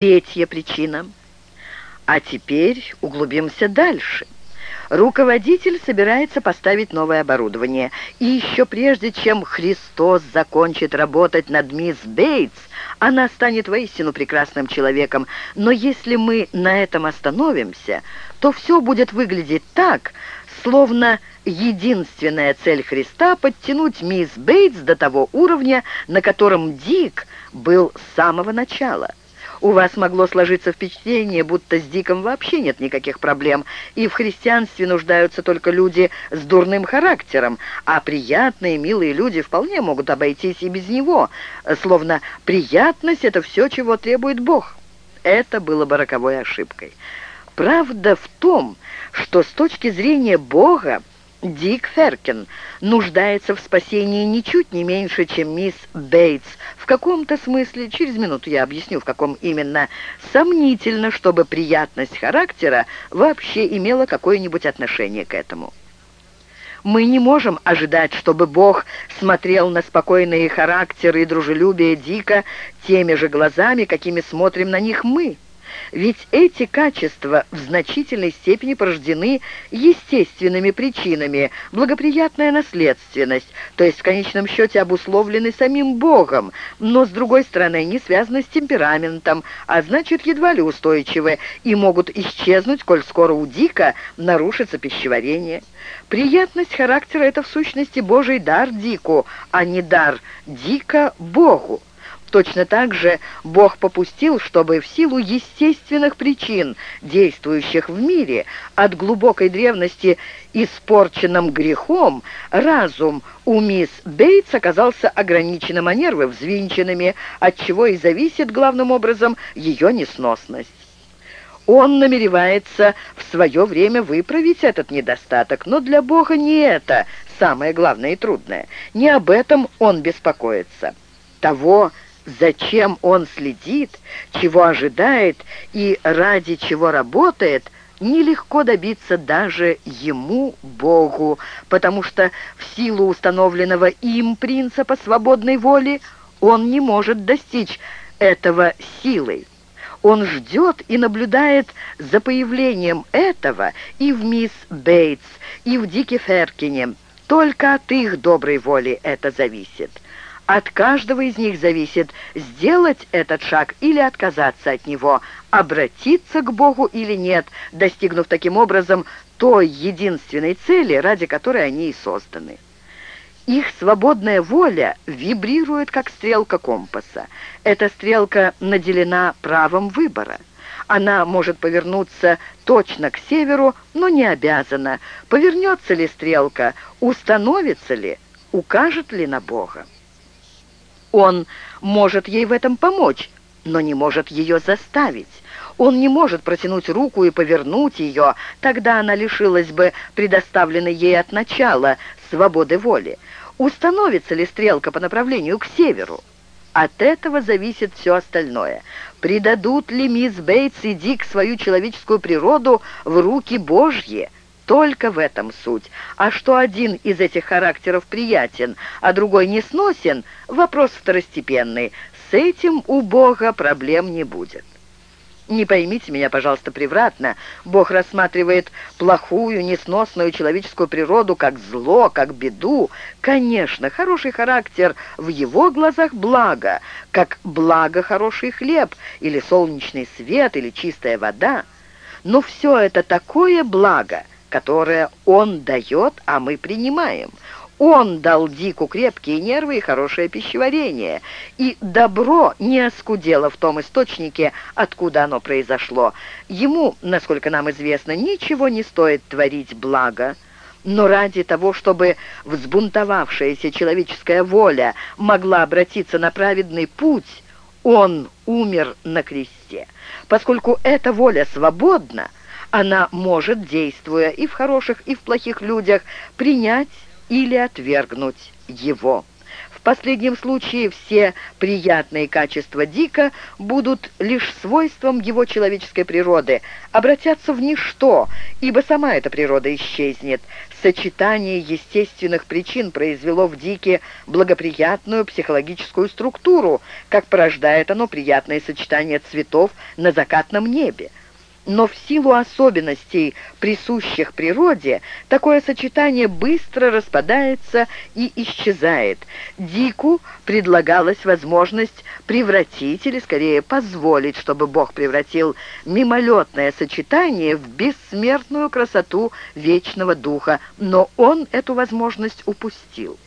Третья причина. А теперь углубимся дальше. Руководитель собирается поставить новое оборудование. И еще прежде, чем Христос закончит работать над мисс Бейтс, она станет воистину прекрасным человеком. Но если мы на этом остановимся, то все будет выглядеть так, словно единственная цель Христа — подтянуть мисс Бейтс до того уровня, на котором Дик был с самого начала. У вас могло сложиться впечатление, будто с Диком вообще нет никаких проблем, и в христианстве нуждаются только люди с дурным характером, а приятные, милые люди вполне могут обойтись и без него, словно приятность — это все, чего требует Бог. Это было бы роковой ошибкой. Правда в том, что с точки зрения Бога Дик Феркин нуждается в спасении ничуть не меньше, чем мисс Бейтс. В каком-то смысле, через минуту я объясню, в каком именно, сомнительно, чтобы приятность характера вообще имела какое-нибудь отношение к этому. Мы не можем ожидать, чтобы Бог смотрел на спокойные характеры и дружелюбие Дика теми же глазами, какими смотрим на них мы. Ведь эти качества в значительной степени порождены естественными причинами, благоприятная наследственность, то есть в конечном счете обусловлены самим Богом, но, с другой стороны, не связаны с темпераментом, а значит, едва ли устойчивы и могут исчезнуть, коль скоро у Дика нарушится пищеварение. Приятность характера — это в сущности Божий дар Дику, а не дар Дика Богу. Точно так же Бог попустил, чтобы в силу естественных причин, действующих в мире, от глубокой древности испорченным грехом, разум у мисс Бейтс оказался ограниченным, а нервы взвинченными, от чего и зависит главным образом ее несносность. Он намеревается в свое время выправить этот недостаток, но для Бога не это самое главное и трудное. Не об этом он беспокоится. Того, зачем он следит, чего ожидает и ради чего работает, нелегко добиться даже ему, Богу, потому что в силу установленного им принципа свободной воли он не может достичь этого силой. Он ждет и наблюдает за появлением этого и в мисс Бейтс, и в Дике Феркине. Только от их доброй воли это зависит. От каждого из них зависит, сделать этот шаг или отказаться от него, обратиться к Богу или нет, достигнув таким образом той единственной цели, ради которой они и созданы. Их свободная воля вибрирует, как стрелка компаса. Эта стрелка наделена правом выбора. Она может повернуться точно к северу, но не обязана. Повернется ли стрелка, установится ли, укажет ли на Бога. Он может ей в этом помочь, но не может ее заставить. Он не может протянуть руку и повернуть ее, тогда она лишилась бы предоставленной ей от начала свободы воли. Установится ли стрелка по направлению к северу? От этого зависит все остальное. Предадут ли мисс Бейтс и Дик свою человеческую природу в руки Божьи? Только в этом суть. А что один из этих характеров приятен, а другой не сносен, вопрос второстепенный. С этим у Бога проблем не будет. Не поймите меня, пожалуйста, превратно. Бог рассматривает плохую, несносную человеческую природу как зло, как беду. Конечно, хороший характер в его глазах благо, как благо хороший хлеб, или солнечный свет, или чистая вода. Но все это такое благо — которое он дает, а мы принимаем. Он дал Дику крепкие нервы и хорошее пищеварение, и добро не оскудело в том источнике, откуда оно произошло. Ему, насколько нам известно, ничего не стоит творить благо, но ради того, чтобы взбунтовавшаяся человеческая воля могла обратиться на праведный путь, он умер на кресте. Поскольку эта воля свободна, она может, действуя и в хороших, и в плохих людях, принять или отвергнуть его. В последнем случае все приятные качества Дика будут лишь свойством его человеческой природы, обратятся в ничто, ибо сама эта природа исчезнет. Сочетание естественных причин произвело в Дике благоприятную психологическую структуру, как порождает оно приятное сочетание цветов на закатном небе но в силу особенностей, присущих природе, такое сочетание быстро распадается и исчезает. Дику предлагалась возможность превратить, или скорее позволить, чтобы Бог превратил мимолетное сочетание в бессмертную красоту вечного духа, но он эту возможность упустил.